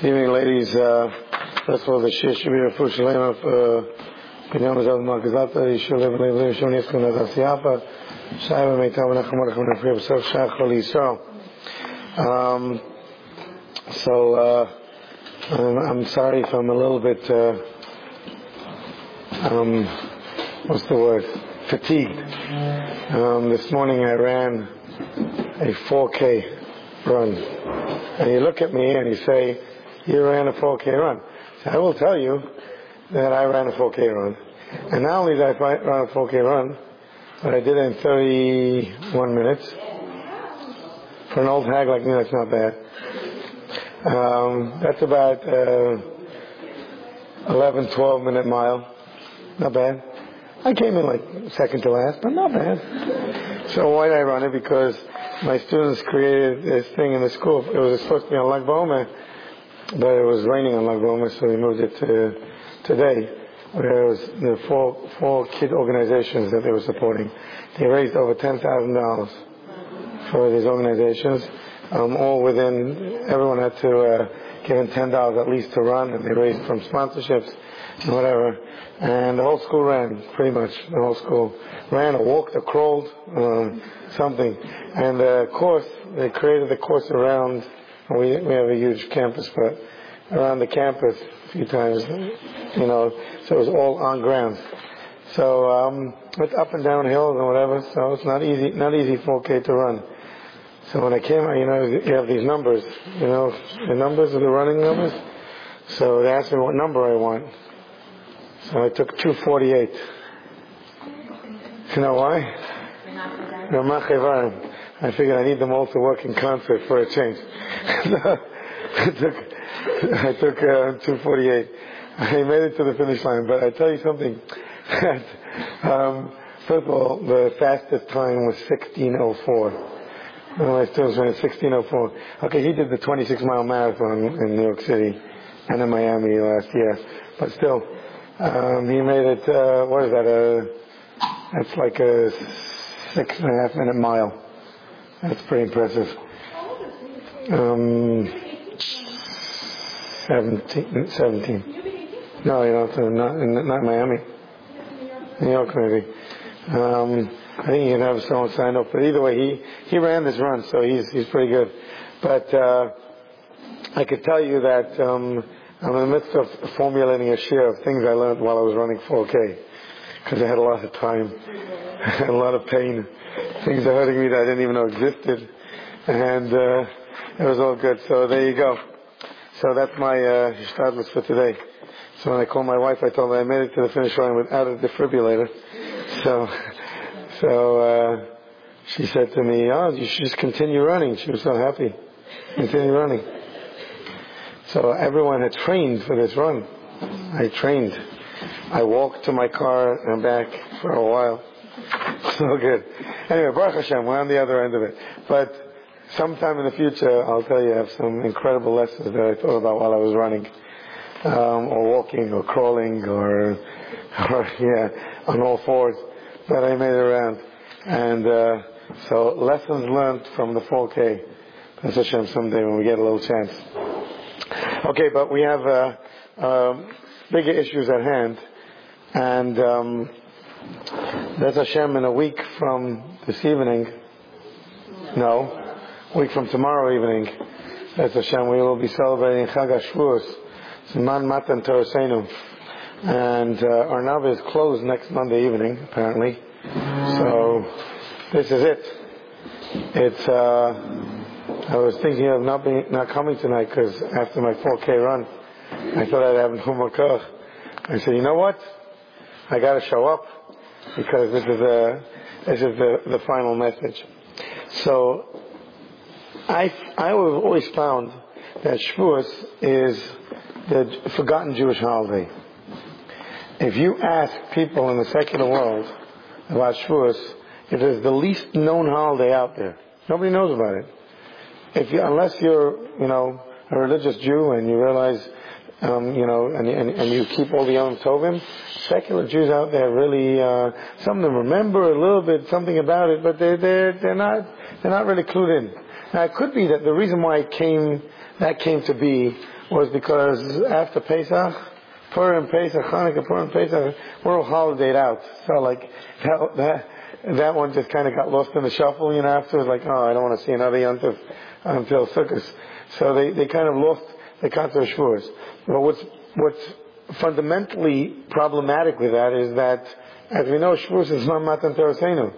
Evening, ladies. Uh, first of all, the Shir Shabir Fu Shalem of Binyan Mazal Margazata, Yishuv Lev Lev Lev Shon Yitzchak Nazar Siyapa, Shaiva Meitav Nacham Nacham Nacham Nacham Shach Chol Yisrael. Um, so, uh, I'm, I'm sorry if I'm a little bit, uh, um, what's the word? Fatigued. Um, this morning I ran a 4K run. And you look at me and you say, you ran a 4K run. So I will tell you that I ran a 4K run. And not only did I run a 4K run, but I did it in 31 minutes. For an old hag like me, that's not bad. Um, that's about uh, 11, 12 minute mile. Not bad. I came in like second to last, but not bad. So why did I run it? Because my students created this thing in the school. It was supposed to be on Lag BaOmer, but it was raining on Lag BaOmer, so we moved it to today. Where it was the four four kid organizations that they were supporting. They raised over ten thousand dollars for these organizations. Um, all within, everyone had to uh, give in ten dollars at least to run, and they raised from sponsorships and whatever. And the whole school ran, pretty much. The whole school ran or walked or crawled, um, something. And the course, they created the course around. We we have a huge campus, but around the campus a few times, you know. So it was all on ground. So um, it's up and down hills and whatever. So it's not easy, not easy 4K to run. So when I came you know, you have these numbers, you know, the numbers are the running numbers. So they asked me what number I want. So I took 248. You know why? I figured I need them all to work in concert for a change. I took, I took uh, 248. I made it to the finish line, but I tell you something. um, first of all, the fastest time was 1604. One of my students ran 1604. Okay, he did the 26 mile marathon in New York City and in Miami last year, but still, um, he made it. Uh, what is that? A that's like a six and a half minute mile. That's pretty impressive. Um, 17, 17. No, you know, not, not Miami. New York, maybe. Um, I think you can have someone sign up. But either way, he, he ran this run, so he's, he's pretty good. But, uh, I could tell you that, um, I'm in the midst of formulating a share of things I learned while I was running 4K. Because I had a lot of time, and a lot of pain, things are hurting me that I didn't even know existed. And, uh, it was all good. So there you go. So that's my, uh, stadless for today. So when I called my wife, I told her I made it to the finish line without a defibrillator. So, so, uh, she said to me, oh, you should just continue running. She was so happy. Continue running. So everyone had trained for this run. I trained. I walked to my car and back for a while. So good. Anyway, Baruch Hashem, we're on the other end of it. But sometime in the future, I'll tell you, I have some incredible lessons that I thought about while I was running, um, or walking, or crawling, or, or yeah, on all fours. But I made around, and uh, so lessons learned from the 4K. That's Hashem someday when we get a little chance. Okay, but we have uh, um, bigger issues at hand, and um, that's Hashem in a week from this evening. No, a week from tomorrow evening. That's Hashem. We will be celebrating Chag HaShavuos, Zman Matan Torasenu, and uh, our Nava is closed next Monday evening, apparently. So this is it. It's. Uh, I was thinking of not being, not coming tonight because after my 4K run, I thought I'd have no more. I said, you know what? I got to show up because this is the this is the, the final message. So I I have always found that Shavuos is the forgotten Jewish holiday. If you ask people in the secular world about Shavuos, it is the least known holiday out there. Nobody knows about it if you, unless you're, you know, a religious Jew and you realize, um, you know, and, and, and you keep all the Yom Tovim, secular Jews out there really, uh, some of them remember a little bit something about it, but they're, they're, they're not, they're not really clued in. Now it could be that the reason why it came, that came to be was because after Pesach, Purim, Pesach, Hanukkah, Purim, Pesach, we're all holidayed out. So like that, that, that one just kind of got lost in the shuffle, you know, afterwards, like, oh, I don't want to see another Yom Yontif until Sukkot. So they, they kind of lost the concept of Shavuos. But what's, what's fundamentally problematic with that is that, as we know, Shavuos is Matan Torasenu.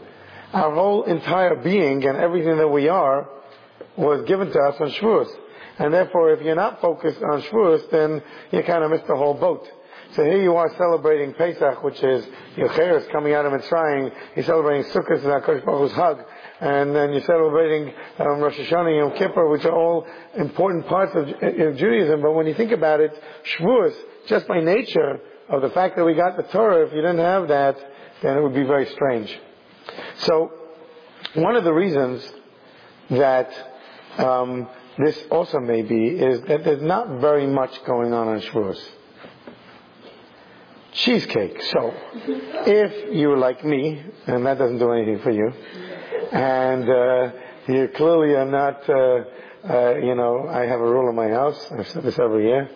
Our whole entire being and everything that we are was given to us on Shavuos. And therefore, if you're not focused on Shavuos, then you kind of miss the whole boat. So here you are celebrating Pesach, which is your is coming out of Mitzrayim. You're celebrating Sukkot and HaKadosh Baruch Hu's Hug. And then you're celebrating um, Rosh Hashanah and Yom Kippur, which are all important parts of, Judaism. But when you think about it, Shavuos, just by nature of the fact that we got the Torah, if you didn't have that, then it would be very strange. So, one of the reasons that um, this also may be is that there's not very much going on on Shavuos. Cheesecake. So, if you like me, and that doesn't do anything for you, and uh, you clearly are not, uh, uh, you know, I have a rule in my house. I've said this every year.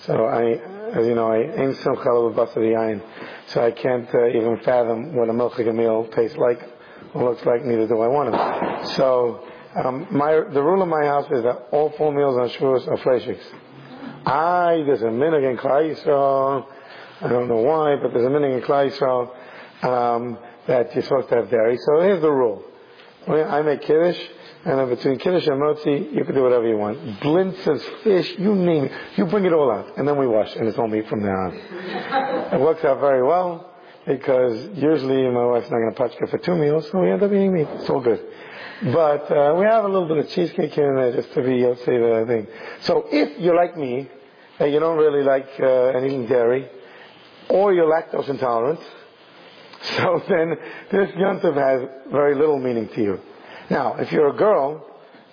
So I, as you know, I some with basari So I can't even fathom what a milchig meal tastes like or looks like. Neither do I want to. So um, my the rule of my house is that all four meals on Shavuos are fleishiks. I there's a minhag in Klal Yisrael. I don't know why, but there's a minhag in Klal Yisrael um, that you're supposed to have dairy. So here's the rule: I make kiddush, and then between kiddush and motzi, you can do whatever you want. Blintzes, fish, you name it. You bring it all out, and then we wash, and it's all meat from there on. it works out very well because usually my wife's not going to pachka for two meals, so we end up eating meat. It's all good. But uh, we have a little bit of cheesecake here and there just to be, let's say, the thing. So if you're like me, and you don't really like uh, anything dairy, or you're lactose intolerant, so then this yontif has very little meaning to you. Now, if you're a girl,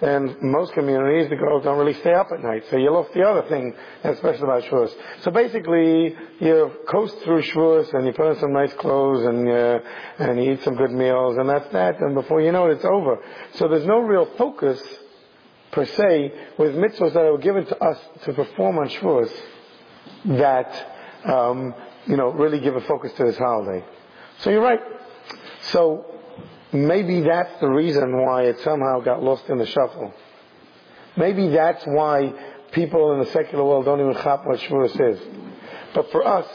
then most communities, the girls don't really stay up at night. So you lost the other thing that's special about Shavuos. So basically, you coast through Shavuos and you put on some nice clothes and, uh, and you eat some good meals and that's that. And before you know it, it's over. So there's no real focus, per se, with mitzvahs that are given to us to perform on Shavuos that, um, you know, really give a focus to this holiday. So you're right. So maybe that's the reason why it somehow got lost in the shuffle. Maybe that's why people in the secular world don't even chop what Shavuos is. But for us,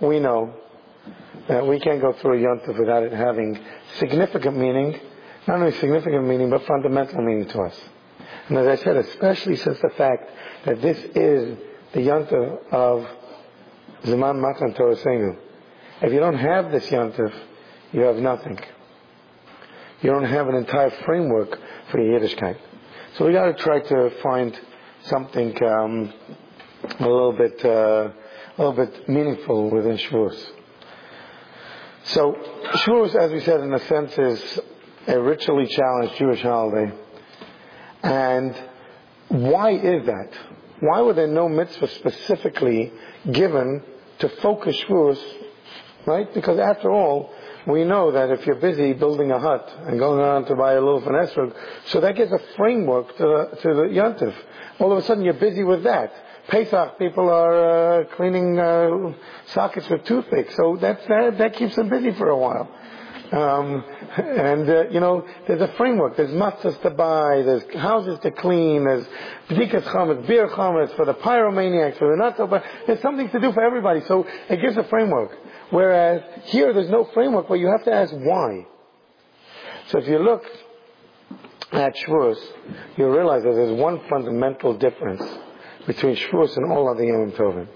we know that we can't go through a yontif without it having significant meaning, not only significant meaning, but fundamental meaning to us. And as I said, especially since the fact that this is the yontif of Zaman Matan Torah if you don't have this yantiv, you have nothing. You don't have an entire framework for your Yiddishkeit. So we got to try to find something um, a little bit, uh, a little bit meaningful within Shavuos. So Shavuos, as we said, in a sense, is a ritually challenged Jewish holiday. And why is that? Why were there no mitzvahs specifically given to focus Shavuos Right? Because after all, we know that if you're busy building a hut and going around to buy a lulav little esrog, so that gives a framework to the, to the yontif. All of a sudden you're busy with that. Pesach, people are uh, cleaning uh, sockets with toothpicks, so that, that keeps them busy for a while. Um, and, uh, you know, there's a framework. There's matzahs to buy. There's houses to clean. There's bdikas chametz, biur chametz for the pyromaniacs, for the not so, but there's something to do for everybody. So it gives a framework. Whereas here there's no framework, but you have to ask why. So if you look at Shavuos, you realize that there's one fundamental difference between Shavuos and all other Yom Tovim.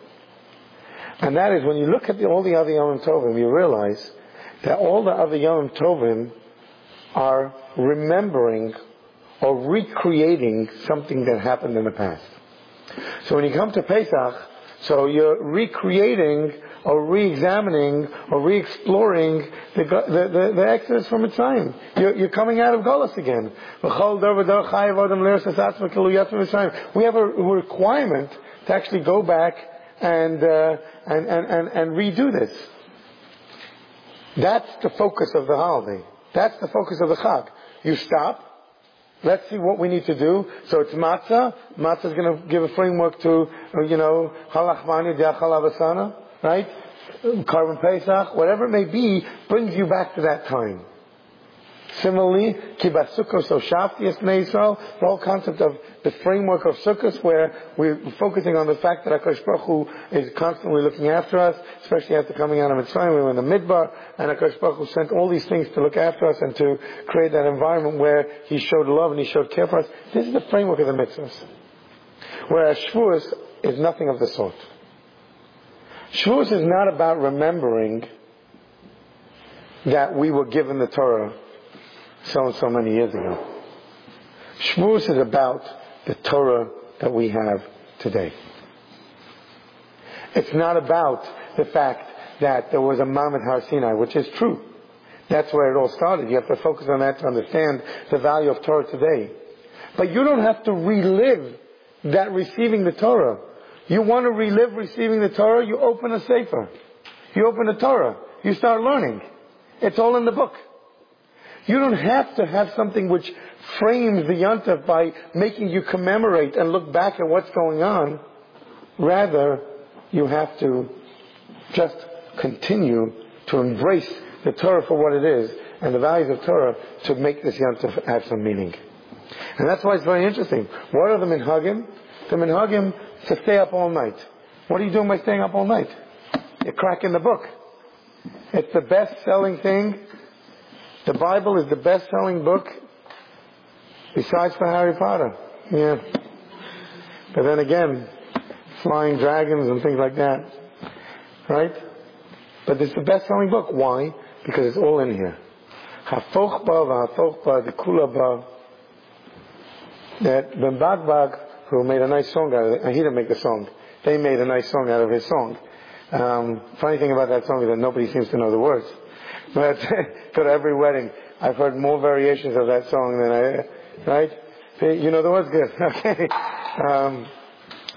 And that is when you look at the, all the other Yom Tovim, you realize that all the other Yom Tovim are remembering or recreating something that happened in the past. So when you come to Pesach, so you're recreating or re-examining or re-exploring the, the, the, the Exodus from Mitzrayim. You're, you're coming out of Golas again. We have a requirement to actually go back and, uh, and, and, and, and redo this. That's the focus of the holiday. That's the focus of the Chag. You stop, Let's see what we need to do. So it's matzah. Matzah is going to give a framework to, you know, halachmani diachalavasana, right? Korban Pesach, whatever it may be, brings you back to that time. Similarly, kibbutz sukkos so shafti Israel, the whole concept of the framework of sukkos where we're focusing on the fact that HaKadosh Baruch Hu is constantly looking after us, especially after coming out of Mitzrayim, we were in the Midbar, and HaKadosh Baruch Hu sent all these things to look after us and to create that environment where He showed love and He showed care for us. This is the framework of the mitzvahs. Whereas Shavuos is nothing of the sort. Shavuos is not about remembering that we were given the Torah so and so many years ago. Shavuos is about the Torah that we have today. It's not about the fact that there was a Mount Har Sinai, which is true. That's where it all started. You have to focus on that to understand the value of Torah today. But you don't have to relive that receiving the Torah. You want to relive receiving the Torah, you open a Sefer. You open the Torah. You start learning. It's all in the book. You don't have to have something which frames the Yontif by making you commemorate and look back at what's going on. Rather, you have to just continue to embrace the Torah for what it is and the values of Torah to make this Yontif have some meaning. And that's why it's very interesting. What are the minhagim? The minhagim to stay up all night. What are you doing by staying up all night? You're cracking the book. It's the best selling thing the Bible is the best-selling book besides for Harry Potter. Yeah. But then again, flying dragons and things like that. Right? But it's the best-selling book. Why? Because it's all in here. The. That Ben Bagbag, who made a nice song out of it, he didn't make the song. They made a nice song out of his song. Um, funny thing about that song is that nobody seems to know the words. But for every wedding, I've heard more variations of that song than I, right? You know the words good, okay? Um,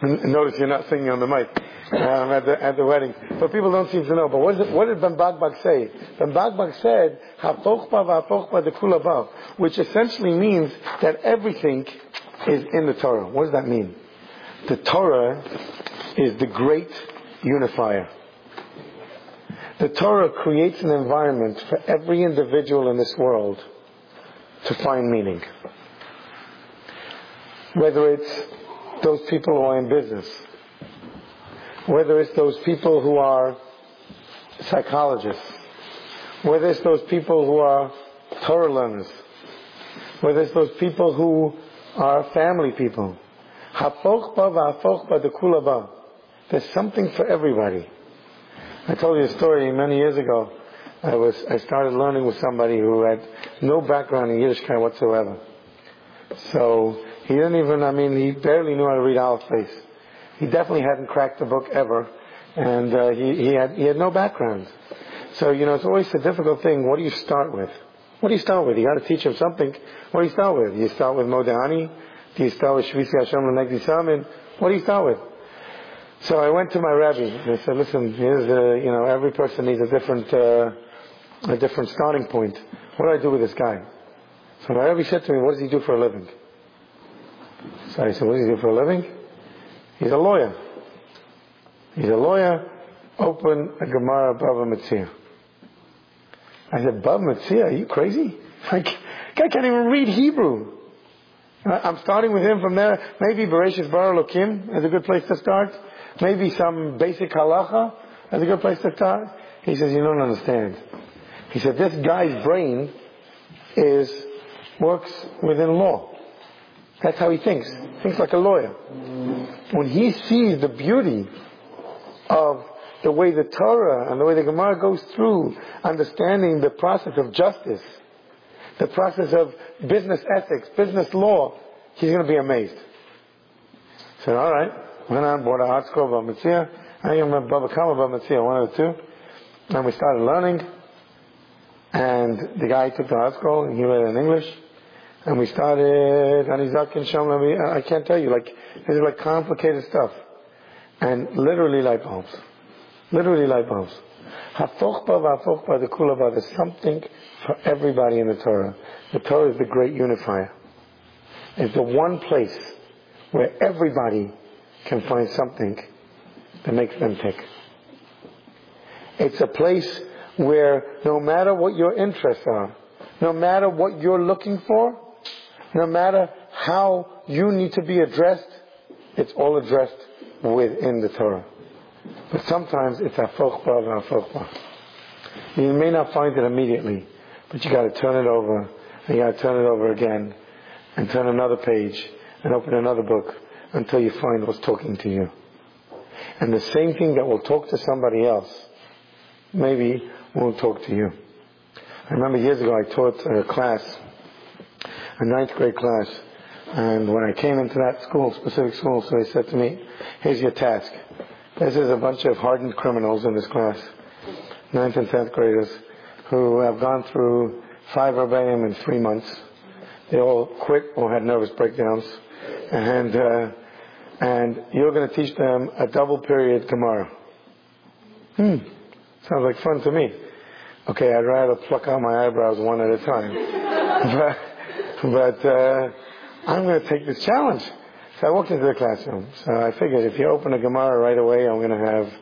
notice you're not singing on the mic um, at the at the wedding, but people don't seem to know. But what, it, what did Ben Bagbag say? Ben Bagbag said which essentially means that everything is in the Torah. What does that mean? The Torah is the great unifier. The Torah creates an environment for every individual in this world to find meaning. Whether it's those people who are in business, whether it's those people who are psychologists, whether it's those people who are Torah learners, whether it's those people who are family people. There's something for everybody. I told you a story many years ago. I was I started learning with somebody who had no background in Yiddishkeit whatsoever. So he didn't even I mean he barely knew how to read Aleph. He definitely hadn't cracked the book ever, and uh, he he had he had no background. So you know it's always a difficult thing. What do you start with? What do you start with? You got to teach him something. What do you start with? Do you start with Modani? Do you start with Shvisi Hashem Samin? What do you start with? So I went to my rabbi and I said, "Listen, here's you know every person needs a different uh, a different starting point. What do I do with this guy?" So my rabbi said to me, "What does he do for a living?" So I said, "What does he do for a living?" He's a lawyer. He's a lawyer. Open a Gemara Bava Metzia. I said, Bava Metzia? Are you crazy? Like, guy can't even read Hebrew. I'm starting with him from there. Maybe Bereshit Bar Lokim is a good place to start maybe some basic halacha as a good place to start? He says, you don't understand. He said, this guy's brain is, works within law. That's how he thinks. Thinks like a lawyer. When he sees the beauty of the way the Torah and the way the Gemara goes through understanding the process of justice, the process of business ethics, business law, he's going to be amazed. Said, all right. Went on board a ArtScroll of Mitzia. I I'm Baba Kama Baba Mitzia, one of the two. And we started learning. And the guy took the ArtScroll and he read it in English. And we started Anizak and Shalom. I can't tell you, like, this is like complicated stuff. And literally light bulbs. Literally light bulbs. Hafochba v'hafochba the kulaba. There's something for everybody in the Torah. The Torah is the great unifier. It's the one place where everybody can find something that makes them tick. It's a place where no matter what your interests are, no matter what you're looking for, no matter how you need to be addressed, it's all addressed within the Torah. But sometimes it's a and a afochba. You may not find it immediately, but you got to turn it over, and you got to turn it over again, and turn another page, and open another book until you find what's talking to you. And the same thing that will talk to somebody else, maybe won't talk to you. I remember years ago I taught a class, a ninth grade class, and when I came into that school, specific school, so he said to me, here's your task. This is a bunch of hardened criminals in this class, ninth and tenth graders, who have gone through five rebbeim in three months. They all quit or had nervous breakdowns. And, uh, and you're going to teach them a double period tomorrow. Hmm. Sounds like fun to me. Okay, I'd rather pluck out my eyebrows one at a time. but, but, uh, I'm going to take this challenge. So I walked into the classroom. So I figured if you open a Gemara right away, I'm going to have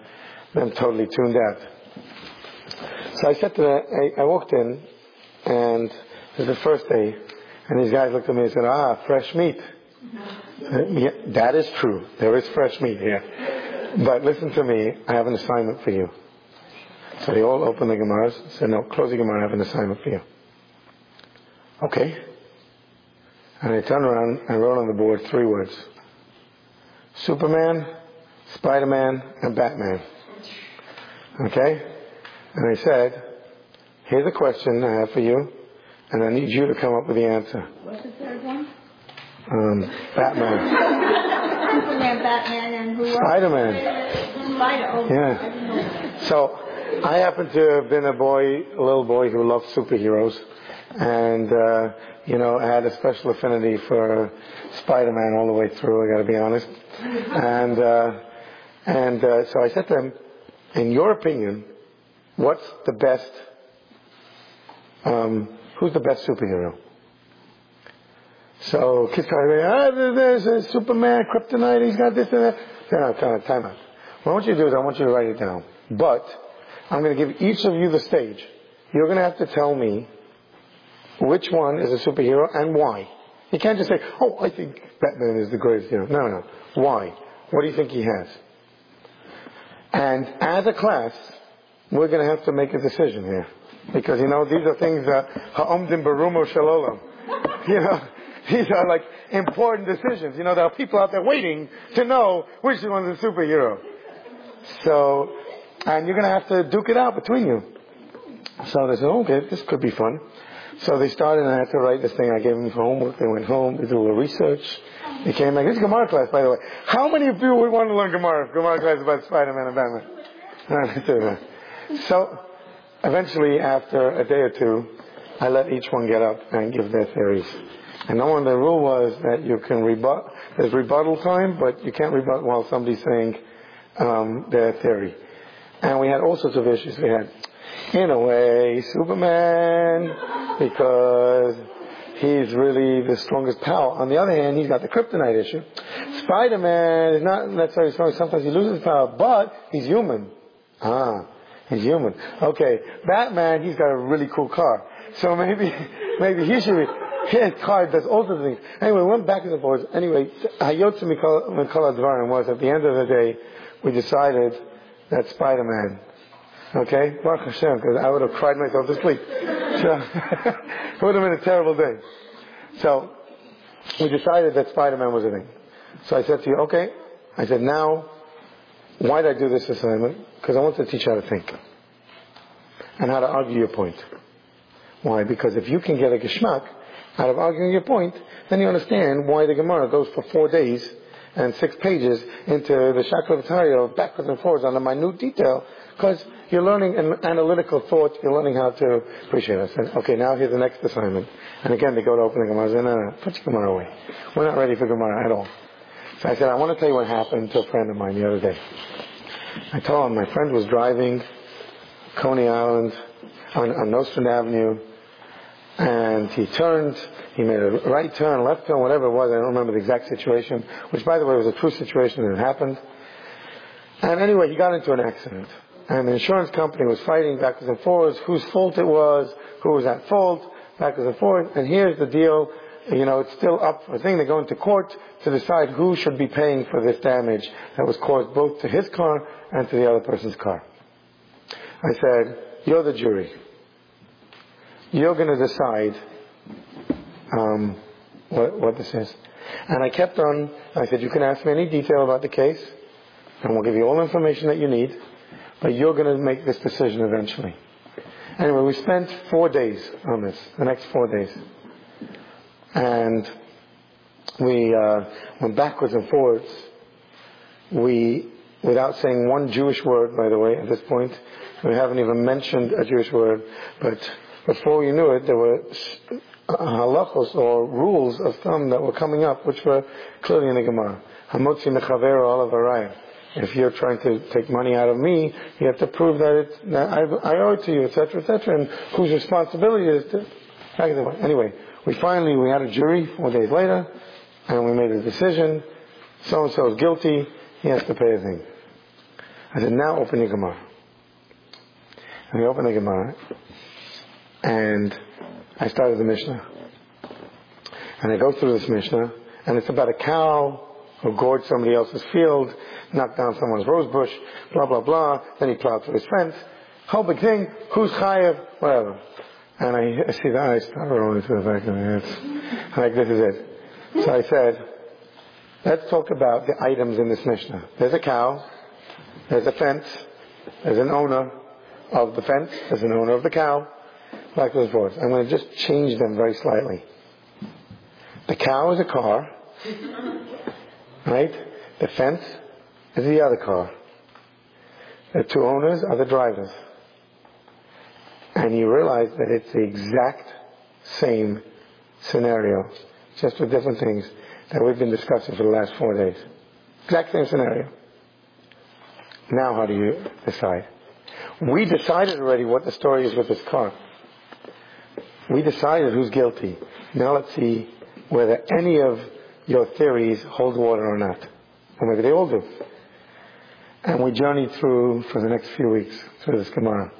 them totally tuned out. So I said to them, I, I walked in, and it was the first day, and these guys looked at me and said, ah, fresh meat. Yeah, that is true. There is fresh meat here. But listen to me, I have an assignment for you. So they all opened the Gemaras, said, no, close the Gemara, I have an assignment for you. Okay. And I turned around and wrote on the board three words. Superman, Spider-Man, and Batman. Okay? And I said, here's a question I have for you, and I need you to come up with the answer. What's the third one? Um, Batman. Superman, Batman, and who? Spider-Man. Spider. Yeah. So, I happen to have been a boy, a little boy who loved superheroes and uh, you know I had a special affinity for Spider-Man all the way through. I got to be honest, and uh, and uh, so I said to him, "In your opinion, what's the best? Um, who's the best superhero?" So kids started ah, there's a Superman, Kryptonite, he's got this and that. No, time out, time out. What I want you to do is I want you to write it down. But I'm going to give each of you the stage. You're going to have to tell me which one is a superhero and why. You can't just say, oh, I think Batman is the greatest hero. No, no. Why? What do you think he has? And as a class, we're going to have to make a decision here. Because, you know, these are things that, ha'omdim barumo shalolam. You know, these are like important decisions. You know, there are people out there waiting to know which one's a superhero. So, and you're going to have to duke it out between you. So they said, okay, this could be fun. So they started and I had to write this thing. I gave them homework. They went home. They did a little research. They came back. This is Gemara class, by the way. How many of you would want to learn Gemara? Gemara class about Spider-Man and Batman. so eventually, after a day or two, I let each one get up and give their theories. And no one, the rule was that you can rebut, there's rebuttal time, but you can't rebut while somebody's saying um, their theory. And we had all sorts of issues. We had in a way, Superman, because he's really the strongest power. On the other hand, he's got the kryptonite issue. Spider-Man is not necessarily strong. Sometimes he loses power, but he's human. Ah, he's human. Okay, Batman, he's got a really cool car. So maybe, maybe he should be, his car does all sorts of things. Anyway, we went back and forth. Anyway, Hayotsu Mikala Dvarim was at the end of the day, we decided that Spider-Man Okay? Baruch Hashem, because I would have cried myself to sleep. So, it would have been a terrible day. So, we decided that Spider-Man was a thing. So I said to you, okay. I said, now, why did I do this assignment? Because I want to teach you how to think. And how to argue your point. Why? Because if you can get a geschmack out of arguing your point, then you understand why the Gemara goes for four days and six pages into the Shakla backwards and forwards on a minute detail because you're learning an analytical thought. You're learning how to appreciate it. Said, okay, now here's the next assignment. And again, they go to open the Gemara. I said, no, no, put your Gemara away. We're not ready for Gemara at all. So I said, I want to tell you what happened to a friend of mine the other day. I told him my friend was driving Coney Island on, on Nostrand Avenue, And he turned, he made a right turn, left turn, whatever it was. I don't remember the exact situation, which by the way was a true situation that happened. And anyway, he got into an accident. And the insurance company was fighting backwards and forwards whose fault it was, who was at fault, backwards and forwards. And here's the deal. You know, it's still up for a thing. They're going to court to decide who should be paying for this damage that was caused both to his car and to the other person's car. I said, you're the jury. You're going to decide um, what, what this is. And I kept on. I said, you can ask me any detail about the case, and we'll give you all the information that you need, but you're going to make this decision eventually. Anyway, we spent four days on this, the next four days. And we uh, went backwards and forwards. We, without saying one Jewish word, by the way, at this point, we haven't even mentioned a Jewish word, but before we knew it, there were halachos or rules of thumb that were coming up, which were clearly in the Gemara. Hamotzi mechaver olav If you're trying to take money out of me, you have to prove that, it's, that I, I owe it to you, etc., etc., and whose responsibility is to. Anyway, we finally we had a jury four days later, and we made a decision. So and so is guilty. He has to pay a thing. I said, now open your Gemara. And we opened the Gemara, and I started the Mishnah. And I go through this Mishnah, and it's about a cow who gored somebody else's field, knocked down someone's rose bush, blah, blah, blah. Then he plowed through his fence. Whole big thing. Who's chayev? Whatever. And I, I see the eyes start rolling through the back of my head. Like, this is it. So I said, let's talk about the items in this Mishnah. There's a cow. There's a fence. There's an owner of the fence. There's an owner of the cow. Like those words. I'm going to just change them very slightly. The cow is a car. Right? The fence is the other car. The two owners are the drivers. And you realize that it's the exact same scenario, just with different things that we've been discussing for the last four days. Exact same scenario. Now how do you decide? We decided already what the story is with this car. We decided who's guilty. Now let's see whether any of your theories hold water or not. Or maybe they all do. And we journeyed through for the next few weeks through this Gemara.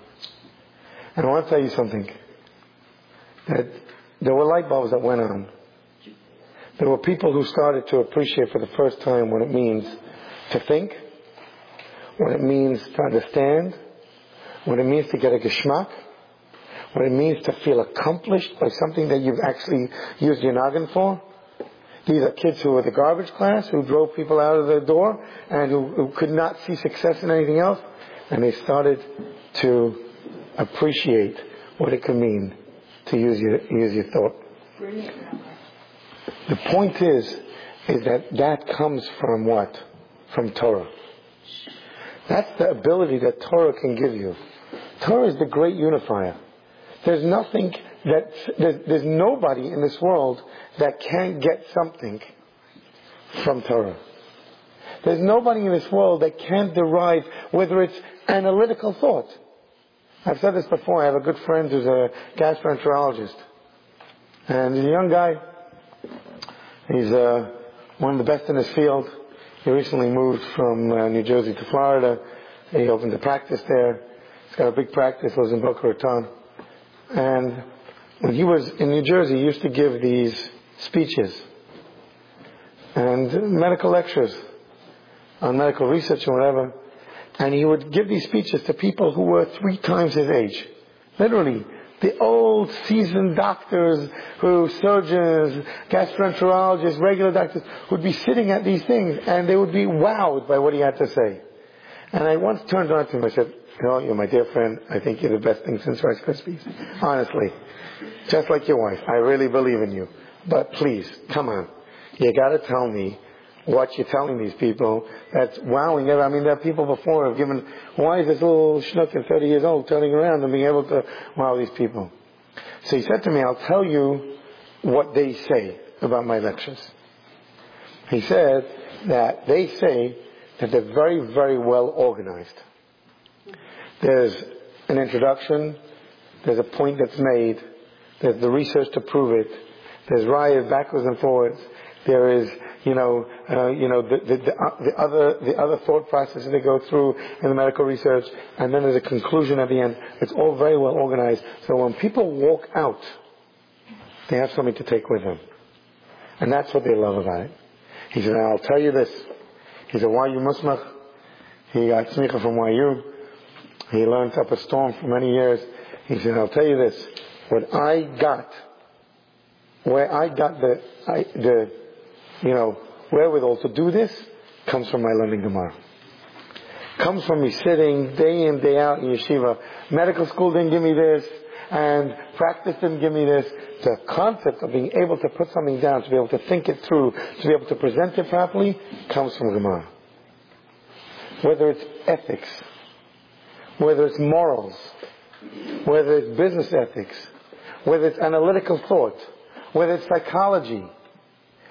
And I want to tell you something. That there were light bulbs that went on. There were people who started to appreciate for the first time what it means to think, what it means to understand, what it means to get a geschmack, what it means to feel accomplished by something that you've actually used your noggin for. These are kids who were the garbage class, who drove people out of their door, and who, who could not see success in anything else. And they started to appreciate what it could mean to use your, use your thought. The point is, is that that comes from what? From Torah. That's the ability that Torah can give you. Torah is the great unifier. There's nothing that, there's, there's nobody in this world that can't get something from Torah. There's nobody in this world that can't derive, whether it's analytical thought. I've said this before. I have a good friend who's a gastroenterologist. And he's a young guy. He's uh, one of the best in his field. He recently moved from uh, New Jersey to Florida. He opened a practice there. He's got a big practice, lives in Boca Raton. And when he was in New Jersey, he used to give these speeches and medical lectures on medical research and whatever. And he would give these speeches to people who were three times his age. Literally. The old seasoned doctors who, surgeons, gastroenterologists, regular doctors, would be sitting at these things and they would be wowed by what he had to say. And I once turned on to him and I said, you you're my dear friend. I think you're the best thing since Rice Krispies. Honestly. Just like your wife. I really believe in you. But please, come on. You gotta tell me what you're telling these people that's wowing. I mean, there are people before have given, why is this little schnook at 30 years old turning around and being able to wow these people? So he said to me, I'll tell you what they say about my lectures. He said that they say that they're very, very well organized. There's an introduction, there's a point that's made, There's the research to prove it. There's riot backwards and forwards. There is, you know, uh, you know, the, the, the, uh, the, other, the other thought processes they go through in the medical research, and then there's a conclusion at the end. It's all very well organized. So when people walk out, they have something to take with them. And that's what they love about it. He said, I'll tell you this. He said, why you musmach? He got smicha from YU. He learned up a storm for many years. He said, I'll tell you this. What I got, where I got the, I, the, you know, wherewithal to do this, comes from my learning Gemara. Comes from me sitting day in, day out in yeshiva. Medical school didn't give me this, and practice didn't give me this. The concept of being able to put something down, to be able to think it through, to be able to present it properly, comes from Gemara. Whether it's ethics, whether it's morals, whether it's business ethics, whether it's analytical thought, whether it's psychology,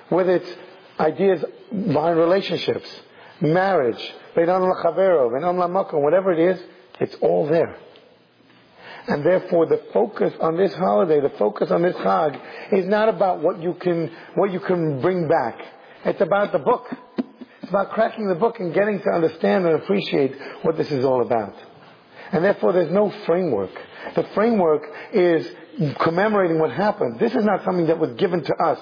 whether it's ideas behind relationships, marriage, whatever it is, it's all there. And therefore the focus on this holiday, the focus on this Chag, is not about what you can, what you can bring back. It's about the book. It's about cracking the book and getting to understand and appreciate what this is all about. And therefore there's no framework. The framework is commemorating what happened. This is not something that was given to us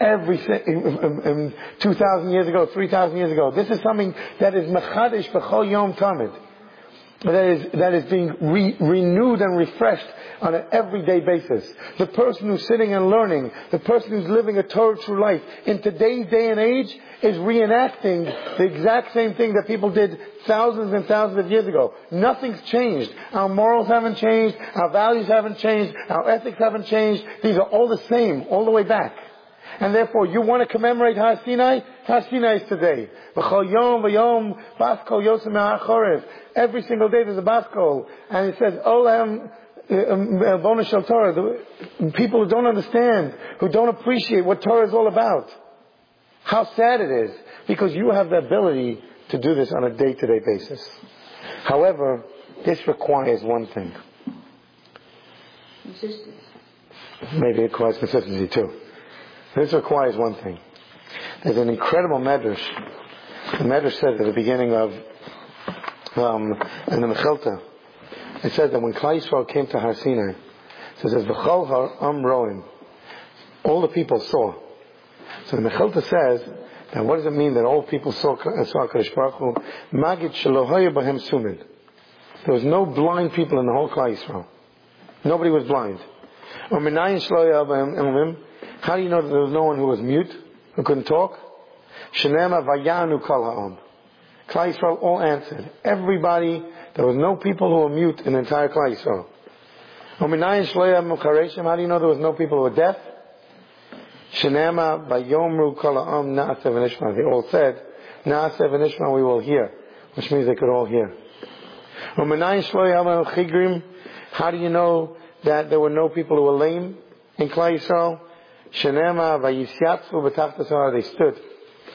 every 2,000 years ago, 3,000 years ago. This is something that is mechadish b'chol yom tamid. That is, that is being re- renewed and refreshed on an everyday basis. The person who's sitting and learning, the person who's living a Torah true life, in today's day and age, is reenacting the exact same thing that people did thousands and thousands of years ago. Nothing's changed. Our morals haven't changed, our values haven't changed, our ethics haven't changed. These are all the same, all the way back. And therefore, you want to commemorate Har Sinai? Har Sinai is today. Every single day there's a baskol. And it says, Olam, uh, um, uh, Bona Shel Torah. People who don't understand, who don't appreciate what Torah is all about. How sad it is. Because you have the ability to do this on a day-to-day basis. However, this requires one thing. Consistency. Maybe it requires consistency too. This requires one thing. There's an incredible medrash. The medrash says at the beginning of um, in the Mechilta, it says that when Klal Yisrael came to Har Sinai, it says, "V'chol har am roim." All the people saw. So the Mechilta says that what does it mean that all people saw saw Baruch Hu? Magid shelohoya b'hem sumin. There was no blind people in the whole Klal Yisrael. Nobody was blind. How do you know that there was no one who was mute, who couldn't talk? Shenema vayanu kol ha'om. Klal Yisrael all answered. Everybody, there was no people who were mute in the entire Klal Yisrael. How do you know there was no people who were deaf? Shenema vayomru kol ha'om na'aseh v'nishma. They all said, na'aseh v'nishma, we will hear. Which means they could all hear. How do you know that there were no people who were lame in Klal Yisrael? Shenema vayisyatzu b'tachtasar. They stood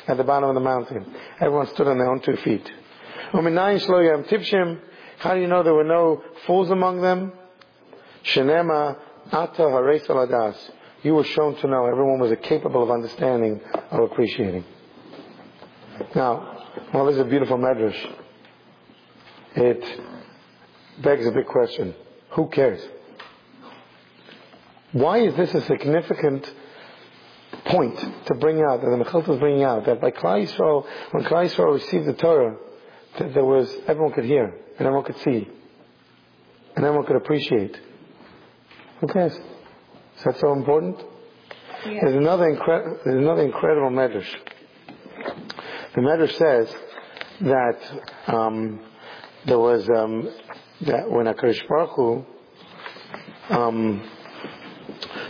at the bottom of the mountain. Everyone stood on their own two feet. How do you know there were no fools among them? Shenema ata hareis aladas. You were shown to know. Everyone was capable of understanding, of appreciating. Now, well, this is a beautiful medrash. It begs a big question. Who cares? Why is this a significant point to bring out, that the Mechilta is bringing out, that by Klal Yisrael, when Klal Yisrael received the Torah, that there was, everyone could hear, and everyone could see, and everyone could appreciate. Who cares? Is that so important? Yeah. There's another, incre- there's another incredible medrash. The medrash says that um, there was um, that when Hakadosh Baruch Hu, um,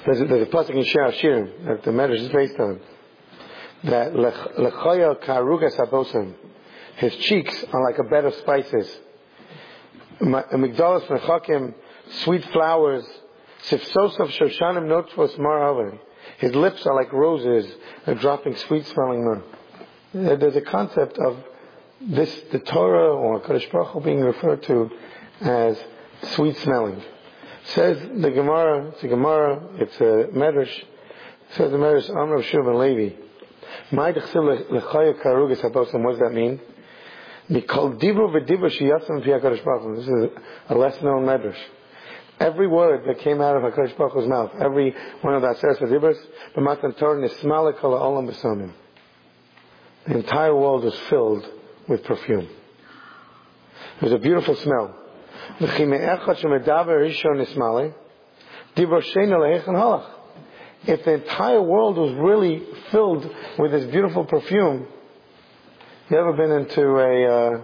there's a, there's a pasuk in Shir Hashirim that the medrash is based on that lechoya karugas abosim, his cheeks are like a bed of spices. Migdalos mechakim, sweet flowers. Shoshanim mar His lips are like roses, dropping sweet smelling myrrh. Uh, there's a concept of this, the Torah or Kadosh Baruch Hu being referred to as sweet smelling. Says the Gemara, it's a Gemara, it's a Medrash, says the Medrash, Amr of Shub and Levi. What does that mean? This is a less known Medrash. Every word that came out of HaKadosh Baruch Hu's mouth, every one of the Aseres V'diburs, b'matan Torah nismalik kol ha'olam b'somim. The entire world was filled with perfume. It was a beautiful smell. If the entire world was really filled with this beautiful perfume, you ever been into a uh,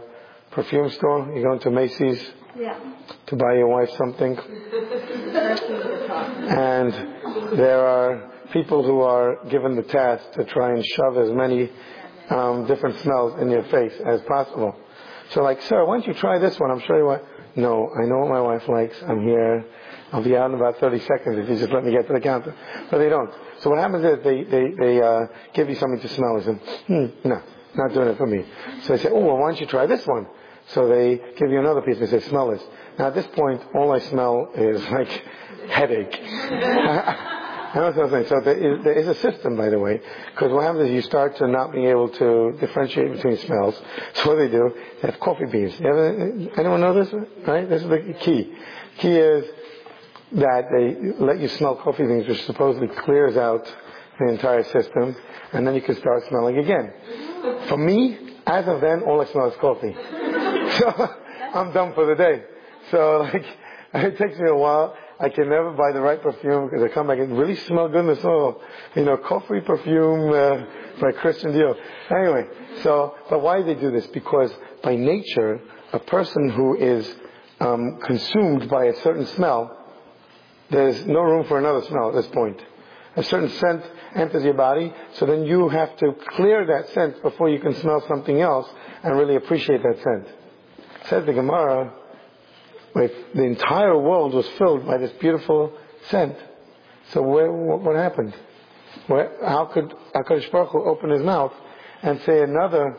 perfume store? You go into Macy's Yeah. To buy your wife something, and there are people who are given the task to try and shove as many um, different smells in your face as possible. So, like, sir, why don't you try this one? I'm sure you want. No, I know what my wife likes. I'm here. I'll be out in about 30 seconds if you just let me get to the counter. But they don't. So what happens is they, they, they uh, give you something to smell. They say, hmm, no, not doing it for me. So they say, oh, well, why don't you try this one? So they give you another piece. They say, smell this. Now at this point, all I smell is like headache. So there is, there is a system, by the way, because what happens is you start to not be able to differentiate between smells. So what they do, they have coffee beans. Ever, anyone know this? Right? This is the key. Key is that they let you smell coffee beans, which supposedly clears out the entire system, and then you can start smelling again. For me, as of then, all I smell is coffee. So I'm done for the day. So like, it takes me a while. I can never buy the right perfume because I come back and really smell good in the soul. You know, coffee perfume uh, by Christian Dior. Anyway, so, but why they do this? Because by nature, a person who is um, consumed by a certain smell, there's no room for another smell at this point. A certain scent enters your body, so then you have to clear that scent before you can smell something else and really appreciate that scent. Says the Gemara, the entire world was filled by this beautiful scent, so where, what happened? Where, how could HaKadosh Baruch Hu open his mouth and say another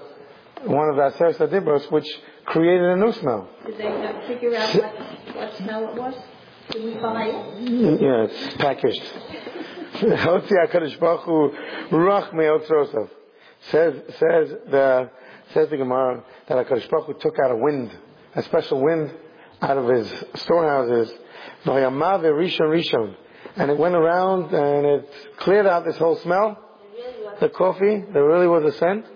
one of the Aseres HaDibros which created a new smell? Did they uh, figure out what, what smell it was? Did we buy it? Yeah, it's packaged. Hotzi HaKadosh Baruch Hu ruach me'otzrosav. Says, says the, says the Gemara that HaKadosh Baruch Hu took out a wind, a special wind out of his storehouses. And it went around and it cleared out this whole smell. The coffee, there really was a scent.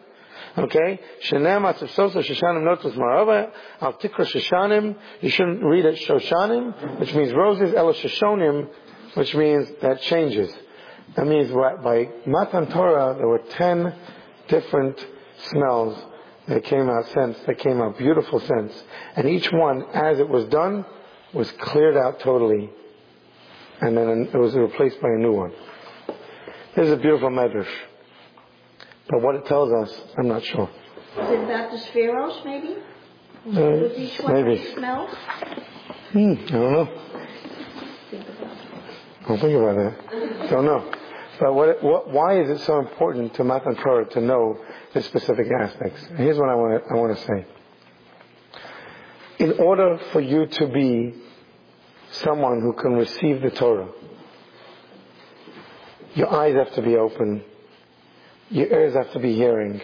Okay? Shenem atzipsosa shoshanim notus marava. Al tikra shoshanim. You shouldn't read it shoshanim, which means roses. Elo shoshonim, which means that changes. That means? By Matan Torah, there were ten different smells that came out, scents that came out, beautiful scents. And each one, as it was done, was cleared out totally. And then it was replaced by a new one. This is a beautiful medrash. But what it tells us, I'm not sure. Is it about the sefiros, maybe? Uh, each one maybe. of smells? Hmm, I don't know. Think about it. Don't think about that. Don't know. But what, what, why is it so important to Matan Torah to know the specific aspects? Here's what I want to, I want to say. In order for you to be someone who can receive the Torah, your eyes have to be open, your ears have to be hearing,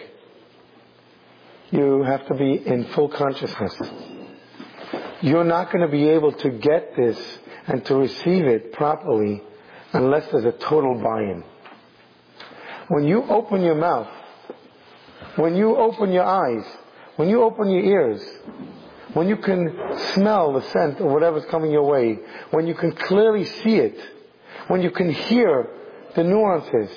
you have to be in full consciousness. You're not going to be able to get this and to receive it properly unless there's a total buy-in. When you open your mouth, when you open your eyes, when you open your ears, when you can smell the scent of whatever's coming your way, when you can clearly see it, when you can hear the nuances.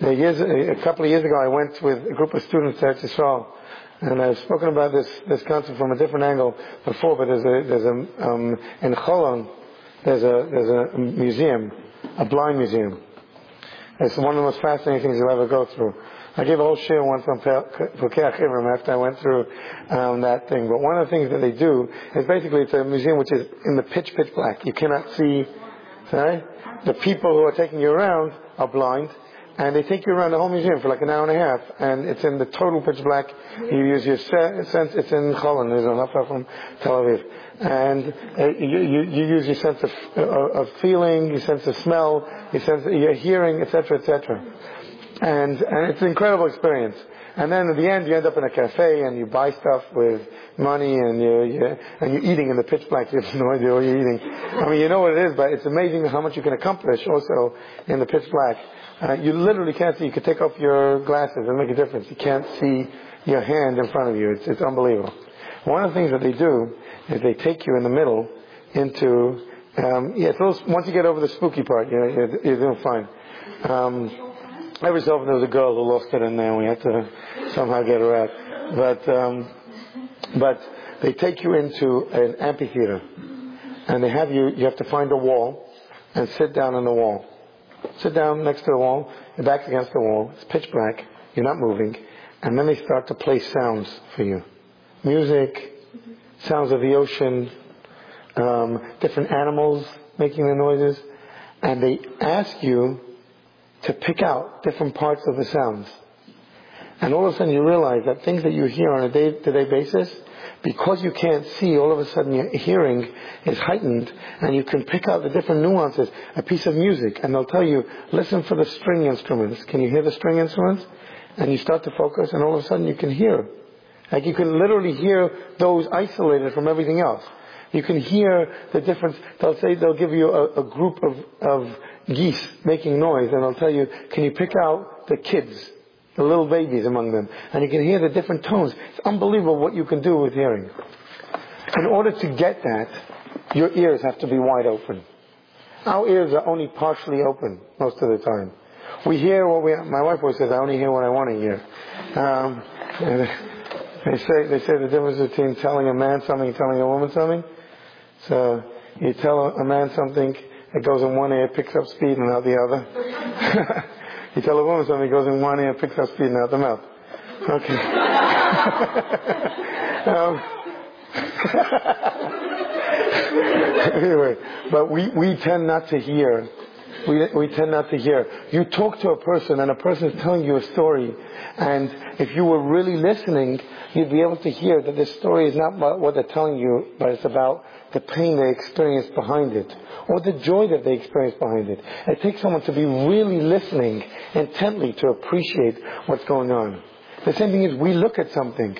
Years, a couple of years ago, I went with a group of students to Israel, and I've spoken about this, this concept from a different angle before, but there's a, there's a, um, in Cholon, there's a, there's a museum, a blind museum. It's one of the most fascinating things you'll ever go through. I gave a whole share once on Pokeach Ivrim after I went through um, that thing. But one of the things that they do is basically it's a museum which is in the pitch, pitch black. You cannot see, sorry? The people who are taking you around are blind, and they take you around the whole museum for like an hour and a half, and it's in the total pitch black. You use your sense. It's in Holon, it's not far from Tel Aviv, and uh, you, you, you use your sense of, uh, of feeling, your sense of smell, your sense, of your hearing, etc., etc. And and it's an incredible experience. And then at the end, you end up in a cafe and you buy stuff with money and you're, you're and you're eating in the pitch black. You have no idea what you're eating. I mean, you know what it is, but it's amazing how much you can accomplish also in the pitch black. Uh, you literally can't see. You could take off your glasses and make a difference. You can't see your hand in front of you. It's, it's unbelievable. One of the things that they do is they take you in the middle into, um, yeah, little, once you get over the spooky part, you know, you're, you're doing fine. Um, every so often there a girl who lost it in there we had to somehow get her out. But, um, but they take you into an amphitheater and they have you, you have to find a wall and sit down on the wall. Sit down next to the wall, back's against the wall, it's pitch black, you're not moving, and then they start to play sounds for you. Music, sounds of the ocean, um, different animals making the noises, and they ask you to pick out different parts of the sounds. And all of a sudden you realize that things that you hear on a day-to-day basis, because you can't see, all of a sudden your hearing is heightened and you can pick out the different nuances, a piece of music, and they'll tell you, listen for the string instruments. Can you hear the string instruments? And you start to focus and all of a sudden you can hear. Like you can literally hear those isolated from everything else. You can hear the difference. They'll say, they'll give you a, a group of, of geese making noise and they'll tell you, can you pick out the kids, the little babies among them? And you can hear the different tones. It's unbelievable what you can do with hearing. In order to get that, your ears have to be wide open. Our ears are only partially open most of the time. We hear what we, my wife always says, I only hear what I want to hear. Um, they say, they say the difference between telling a man something and telling a woman something. So you tell a man something, it goes in one ear, picks up speed, and out the other. you tell a woman something, it goes in one ear, picks up speed, and out the mouth. Okay. um, anyway, but we, we tend not to hear. We, we tend not to hear. You talk to a person and a person is telling you a story and if you were really listening, you'd be able to hear that this story is not about what they're telling you, but it's about the pain they experience behind it, or the joy that they experience behind it. It takes someone to be really listening intently to appreciate what's going on. The same thing is we look at something.